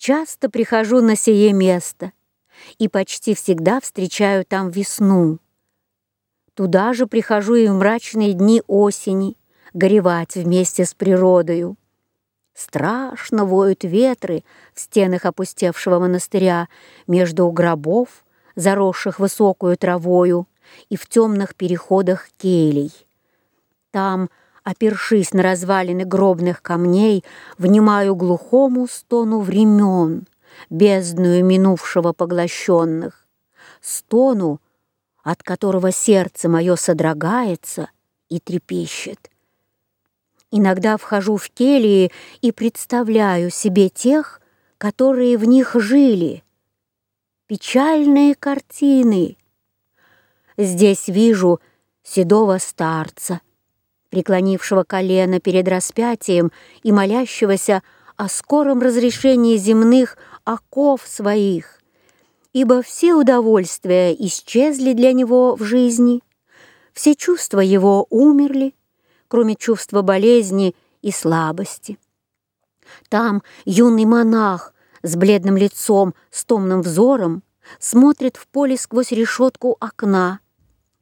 Часто прихожу на сие место и почти всегда встречаю там весну. Туда же прихожу и в мрачные дни осени, горевать вместе с природою. Страшно воют ветры в стенах опустевшего монастыря между гробов, заросших высокую травою, и в темных переходах келей. Там, опершись на развалины гробных камней, внимаю глухому стону времен, бездную минувшего поглощенных, стону, от которого сердце мое содрогается и трепещет. Иногда вхожу в келии и представляю себе тех, которые в них жили. Печальные картины. Здесь вижу седого старца, преклонившего колено перед распятием и молящегося о скором разрешении земных оков своих, ибо все удовольствия исчезли для него в жизни, все чувства его умерли, кроме чувства болезни и слабости. Там юный монах с бледным лицом, с томным взором, смотрит в поле сквозь решетку окна,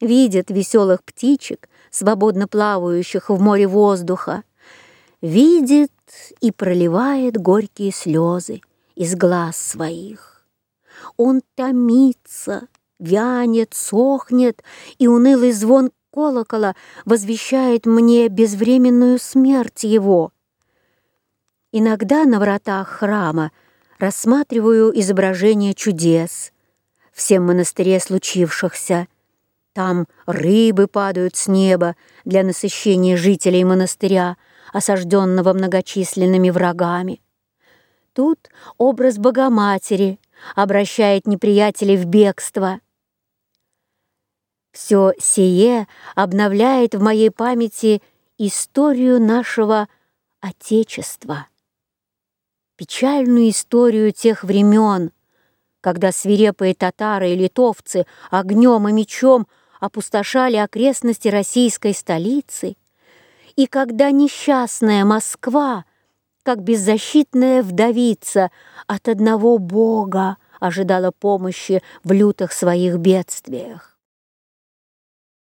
видит веселых птичек, свободно плавающих в море воздуха, видит и проливает горькие слезы из глаз своих. Он томится, вянет, сохнет, и унылый звон колокола возвещает мне безвременную смерть его. Иногда на вратах храма рассматриваю изображения чудес, всем монастыре случившихся. Там рыбы падают с неба для насыщения жителей монастыря, осажденного многочисленными врагами. Тут образ Богоматери обращает неприятелей в бегство — все сие обновляет в моей памяти историю нашего Отечества, печальную историю тех времен, когда свирепые татары и литовцы огнем и мечом опустошали окрестности российской столицы, и когда несчастная Москва, как беззащитная вдовица, от одного Бога ожидала помощи в лютых своих бедствиях.